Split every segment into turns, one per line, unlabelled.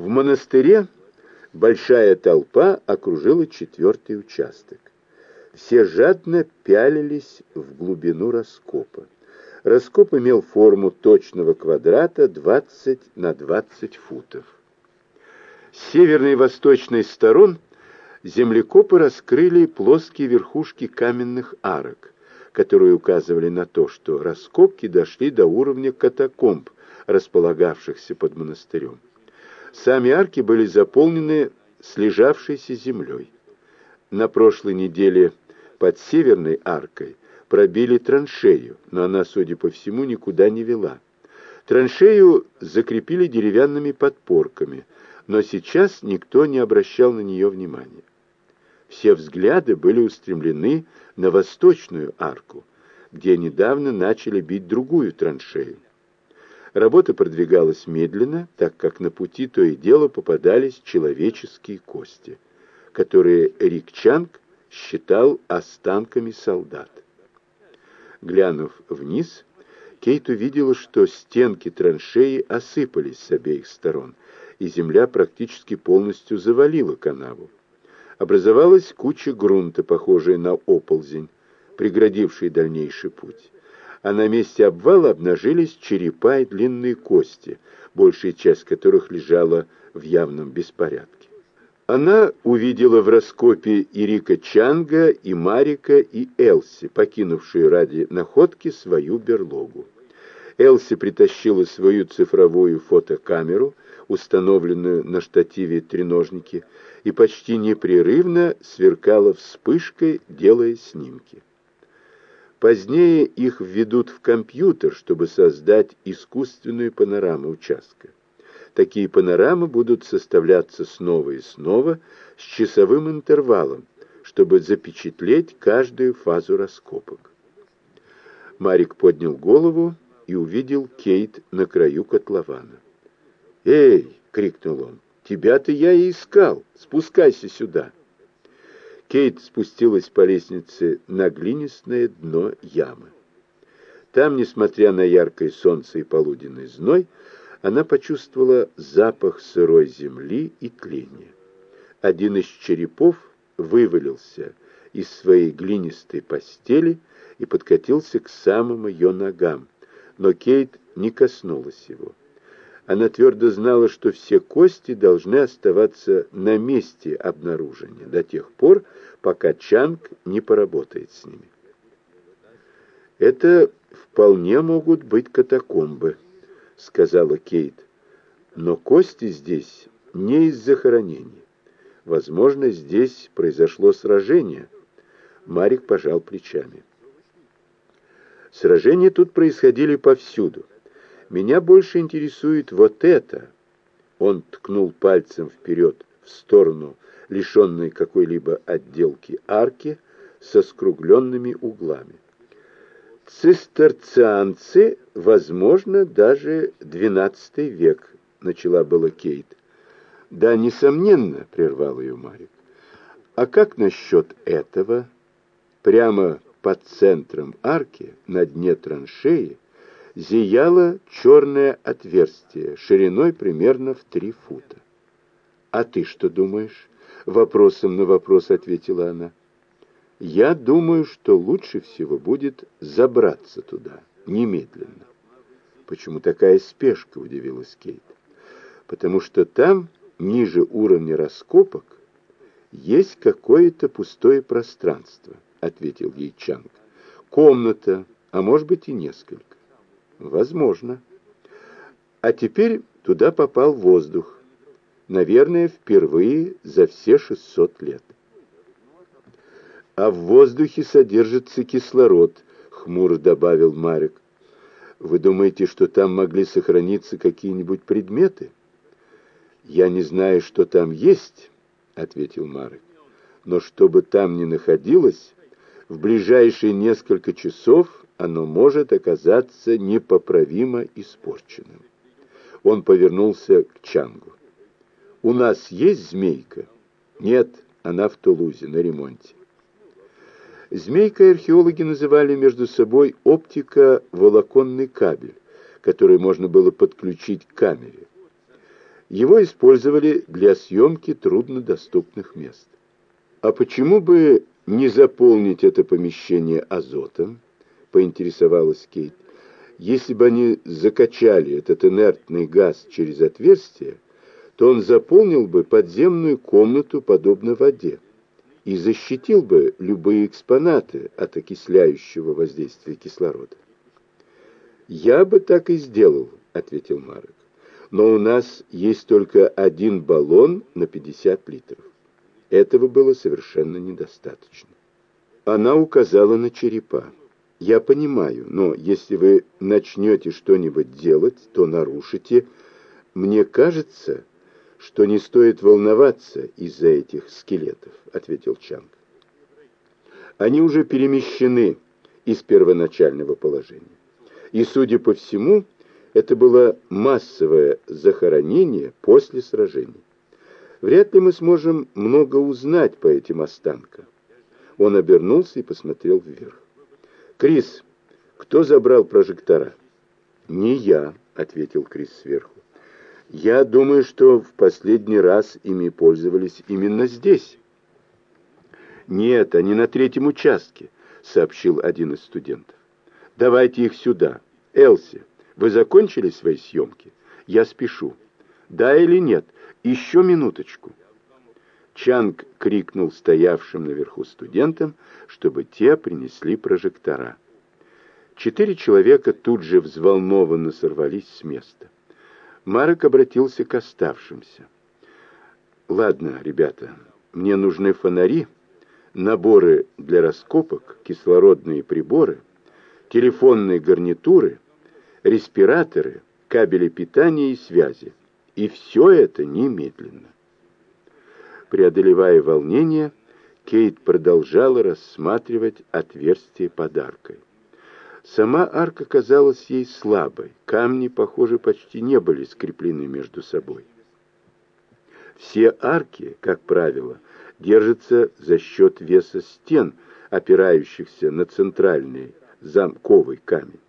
В монастыре большая толпа окружила четвертый участок. Все жадно пялились в глубину раскопа. Раскоп имел форму точного квадрата 20 на 20 футов. С северной и восточной сторон землекопы раскрыли плоские верхушки каменных арок, которые указывали на то, что раскопки дошли до уровня катакомб, располагавшихся под монастырем. Сами арки были заполнены слежавшейся землей. На прошлой неделе под северной аркой пробили траншею, но она, судя по всему, никуда не вела. Траншею закрепили деревянными подпорками, но сейчас никто не обращал на нее внимания. Все взгляды были устремлены на восточную арку, где недавно начали бить другую траншею. Работа продвигалась медленно, так как на пути то и дело попадались человеческие кости, которые Рик Чанг считал останками солдат. Глянув вниз, Кейт увидела, что стенки траншеи осыпались с обеих сторон, и земля практически полностью завалила канаву. Образовалась куча грунта, похожая на оползень, преградивший дальнейший путь а на месте обвала обнажились черепа и длинные кости, большая часть которых лежала в явном беспорядке. Она увидела в раскопе и Рика Чанга, и Марика, и Элси, покинувшие ради находки свою берлогу. Элси притащила свою цифровую фотокамеру, установленную на штативе треножники, и почти непрерывно сверкала вспышкой, делая снимки. Позднее их введут в компьютер, чтобы создать искусственную панораму участка. Такие панорамы будут составляться снова и снова с часовым интервалом, чтобы запечатлеть каждую фазу раскопок. Марик поднял голову и увидел Кейт на краю котлована. «Эй!» — крикнул он. «Тебя-то я и искал! Спускайся сюда!» Кейт спустилась по лестнице на глинистое дно ямы. Там, несмотря на яркое солнце и полуденный зной, она почувствовала запах сырой земли и тления. Один из черепов вывалился из своей глинистой постели и подкатился к самым ее ногам, но Кейт не коснулась его. Она твердо знала, что все кости должны оставаться на месте обнаружения до тех пор, пока Чанг не поработает с ними. «Это вполне могут быть катакомбы», — сказала Кейт. «Но кости здесь не из захоронений. Возможно, здесь произошло сражение». Марик пожал плечами. Сражения тут происходили повсюду. Меня больше интересует вот это. Он ткнул пальцем вперед, в сторону, лишенной какой-либо отделки арки, со скругленными углами. Цистерцианцы, возможно, даже XII век, начала была Кейт. Да, несомненно, прервал ее Марик. А как насчет этого? Прямо под центром арки, на дне траншеи, зияло черное отверстие, шириной примерно в три фута. «А ты что думаешь?» — вопросом на вопрос ответила она. «Я думаю, что лучше всего будет забраться туда, немедленно». «Почему такая спешка?» — удивилась Кейт. «Потому что там, ниже уровня раскопок, есть какое-то пустое пространство», — ответил ей Чанг. «Комната, а может быть и несколько. Возможно. А теперь туда попал воздух. Наверное, впервые за все 600 лет. А в воздухе содержится кислород, хмуро добавил Марик. Вы думаете, что там могли сохраниться какие-нибудь предметы? Я не знаю, что там есть, ответил Марик. Но что бы там ни находилось, в ближайшие несколько часов оно может оказаться непоправимо испорченным. Он повернулся к Чангу. «У нас есть змейка?» «Нет, она в Тулузе, на ремонте». Змейкой археологи называли между собой оптика-волоконный кабель, который можно было подключить к камере. Его использовали для съемки труднодоступных мест. А почему бы не заполнить это помещение азотом? Поинтересовалась Кейт. Если бы они закачали этот инертный газ через отверстие, то он заполнил бы подземную комнату подобно воде и защитил бы любые экспонаты от окисляющего воздействия кислорода. «Я бы так и сделал», — ответил Марек. «Но у нас есть только один баллон на 50 литров. Этого было совершенно недостаточно». Она указала на черепа. «Я понимаю, но если вы начнете что-нибудь делать, то нарушите. Мне кажется, что не стоит волноваться из-за этих скелетов», — ответил Чанг. «Они уже перемещены из первоначального положения. И, судя по всему, это было массовое захоронение после сражения. Вряд ли мы сможем много узнать по этим останкам». Он обернулся и посмотрел вверх. «Крис, кто забрал прожектора?» «Не я», — ответил Крис сверху. Я думаю, что в последний раз ими пользовались именно здесь. Нет, они на третьем участке, сообщил один из студентов. Давайте их сюда. Элси, вы закончили свои съемки? Я спешу. Да или нет? Еще минуточку. Чанг крикнул стоявшим наверху студентам, чтобы те принесли прожектора. Четыре человека тут же взволнованно сорвались с места. Марек обратился к оставшимся. «Ладно, ребята, мне нужны фонари, наборы для раскопок, кислородные приборы, телефонные гарнитуры, респираторы, кабели питания и связи. И все это немедленно». Преодолевая волнение, Кейт продолжала рассматривать отверстие подаркой. Сама арка казалась ей слабой, камни, похоже, почти не были скреплены между собой. Все арки, как правило, держатся за счет веса стен, опирающихся на центральный замковый камень.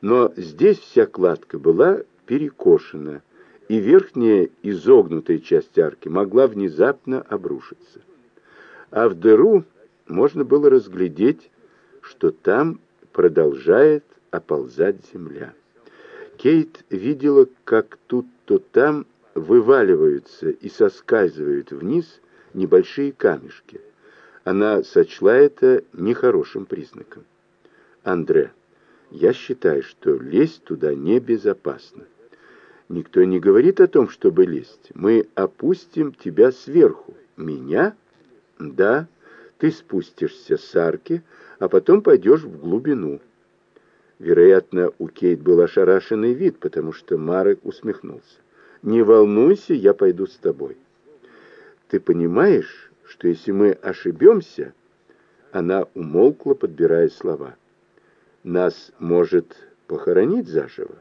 Но здесь вся кладка была перекошена, и верхняя изогнутая часть арки могла внезапно обрушиться. А в дыру можно было разглядеть, что там продолжает оползать земля. Кейт видела, как тут то там вываливаются и соскальзывают вниз небольшие камешки. Она сочла это нехорошим признаком. «Андре, я считаю, что лезть туда небезопасно. Никто не говорит о том, чтобы лезть. Мы опустим тебя сверху. Меня? Да, ты спустишься с арки, а потом пойдешь в глубину». Вероятно, у Кейт был ошарашенный вид, потому что Марек усмехнулся. «Не волнуйся, я пойду с тобой». «Ты понимаешь, что если мы ошибемся...» Она умолкла, подбирая слова. «Нас может похоронить заживо?»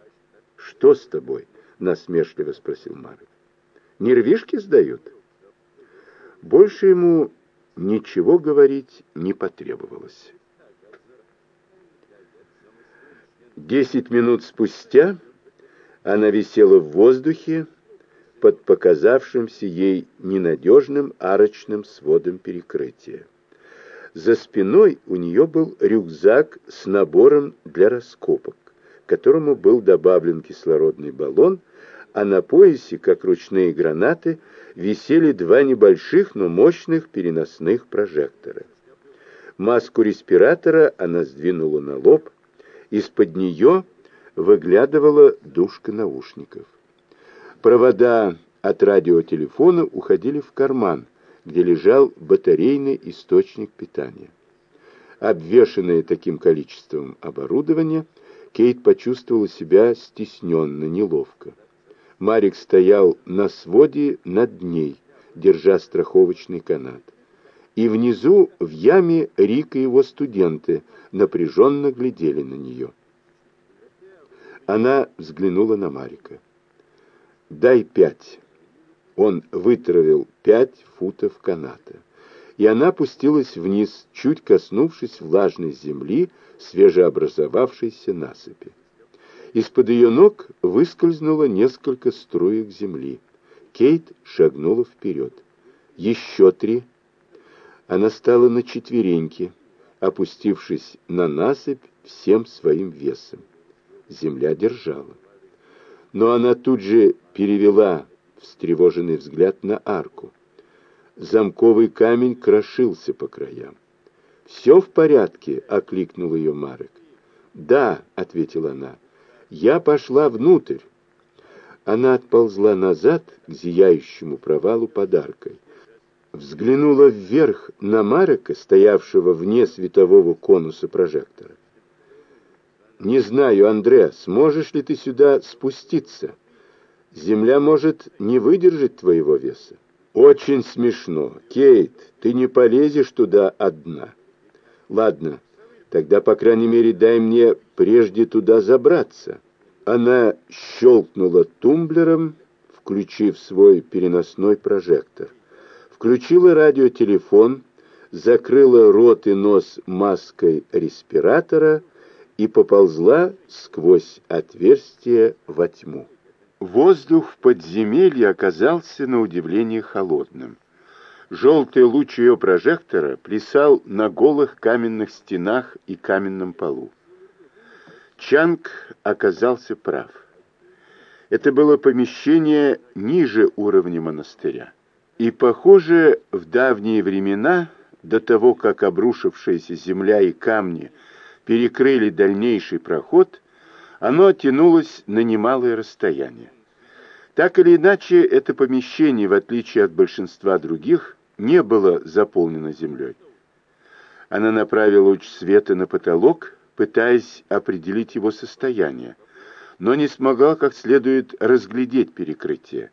«Что с тобой?» — насмешливо спросил Марек. «Нервишки сдают?» Больше ему ничего говорить не потребовалось. Десять минут спустя она висела в воздухе под показавшимся ей ненадежным арочным сводом перекрытия. За спиной у нее был рюкзак с набором для раскопок, к которому был добавлен кислородный баллон, а на поясе, как ручные гранаты, висели два небольших, но мощных переносных прожектора. Маску респиратора она сдвинула на лоб, из-под нее выглядывала дужка наушников. Провода от радиотелефона уходили в карман, где лежал батарейный источник питания. Обвешанная таким количеством оборудования, Кейт почувствовала себя стесненно, неловко. Марик стоял на своде над ней, держа страховочный канат. И внизу, в яме, Рик и его студенты напряженно глядели на нее. Она взглянула на Марика. «Дай пять». Он вытравил пять футов каната, и она опустилась вниз, чуть коснувшись влажной земли, свежеобразовавшейся насыпи. Из-под ее ног выскользнуло несколько струек земли. Кейт шагнула вперед. Еще три. Она стала на четвереньки, опустившись на насыпь всем своим весом. Земля держала. Но она тут же перевела встревоженный взгляд на арку. Замковый камень крошился по краям. «Все в порядке?» — окликнул ее Марек. «Да», — ответила она, — «я пошла внутрь». Она отползла назад к зияющему провалу подаркой. Взглянула вверх на Марека, стоявшего вне светового конуса прожектора. «Не знаю, Андре, сможешь ли ты сюда спуститься? Земля может не выдержать твоего веса». «Очень смешно. Кейт, ты не полезешь туда одна». «Ладно, тогда, по крайней мере, дай мне прежде туда забраться». Она щелкнула тумблером, включив свой переносной прожектор. Включила радиотелефон, закрыла рот и нос маской респиратора и поползла сквозь отверстие во тьму. Воздух в подземелье оказался на удивление холодным. Желтый луч ее прожектора плясал на голых каменных стенах и каменном полу. Чанг оказался прав. Это было помещение ниже уровня монастыря. И, похоже, в давние времена, до того, как обрушившаяся земля и камни перекрыли дальнейший проход, оно оттянулось на немалое расстояние. Так или иначе, это помещение, в отличие от большинства других, не было заполнено землей. Она направила луч света на потолок, пытаясь определить его состояние, но не смогла как следует разглядеть перекрытие.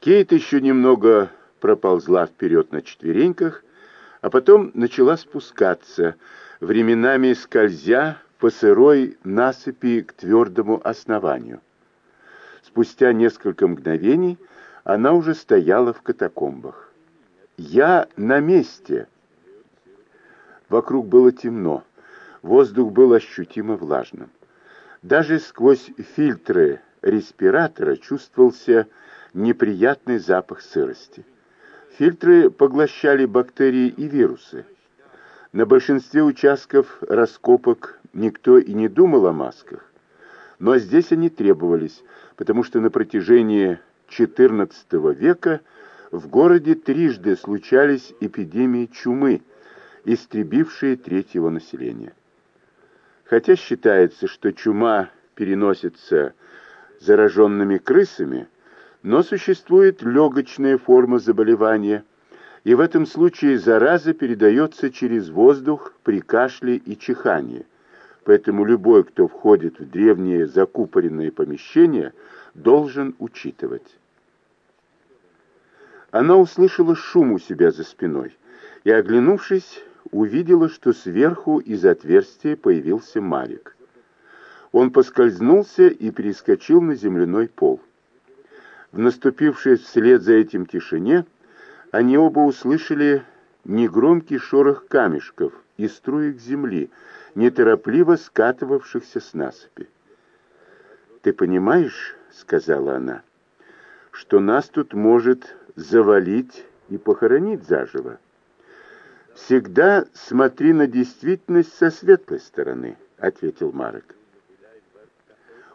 Кейт еще немного проползла вперед на четвереньках, а потом начала спускаться, временами скользя по сырой насыпи к твердому основанию. Спустя несколько мгновений она уже стояла в катакомбах. «Я на месте!» Вокруг было темно. Воздух был ощутимо влажным. Даже сквозь фильтры респиратора чувствовался неприятный запах сырости. Фильтры поглощали бактерии и вирусы. На большинстве участков раскопок никто и не думал о масках. Но здесь они требовались, потому что на протяжении XIV века в городе трижды случались эпидемии чумы, истребившие треть его населения. Хотя считается, что чума переносится зараженными крысами, но существует легочная форма заболевания, и в этом случае зараза передается через воздух при кашле и чихании. Поэтому любой, кто входит в древние закупоренные помещения, должен учитывать. Она услышала шум у себя за спиной и, оглянувшись, увидела, что сверху из отверстия появился Марик. Он поскользнулся и перескочил на земляной пол. В наступившей вслед за этим тишине они оба услышали негромкий шорох камешков и струек земли, неторопливо скатывавшихся с насыпи. «Ты понимаешь, — сказала она, — что нас тут может завалить и похоронить заживо?» «Всегда смотри на действительность со светлой стороны», — ответил Марек.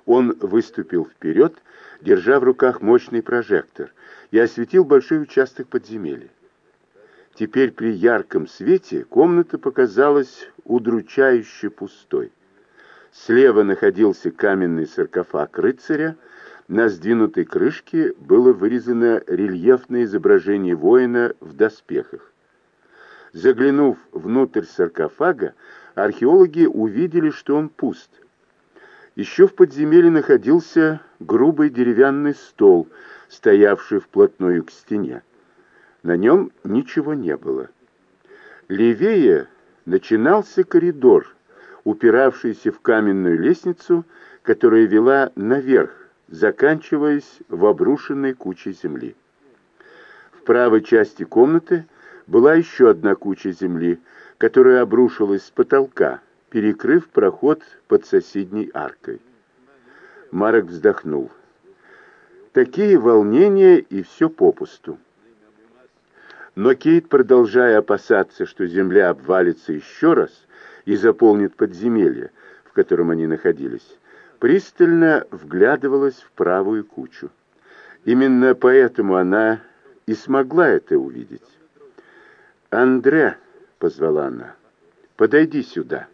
Он выступил вперед, держа в руках мощный прожектор, и осветил большой участок подземелья. Теперь при ярком свете комната показалась удручающе пустой. Слева находился каменный саркофаг рыцаря, на сдвинутой крышке было вырезано рельефное изображение воина в доспехах. Заглянув внутрь саркофага, археологи увидели, что он пуст. Еще в подземелье находился грубый деревянный стол, стоявший вплотную к стене. На нем ничего не было. Левее начинался коридор, упиравшийся в каменную лестницу, которая вела наверх, заканчиваясь в обрушенной куче земли. В правой части комнаты была еще одна куча земли, которая обрушилась с потолка, перекрыв проход под соседней аркой. Марок вздохнул. Такие волнения и все попусту. Но Кейт, продолжая опасаться, что земля обвалится еще раз и заполнит подземелье, в котором они находились, пристально вглядывалась в правую кучу. Именно поэтому она и смогла это увидеть. «Андре», — позвала она, — «подойди сюда».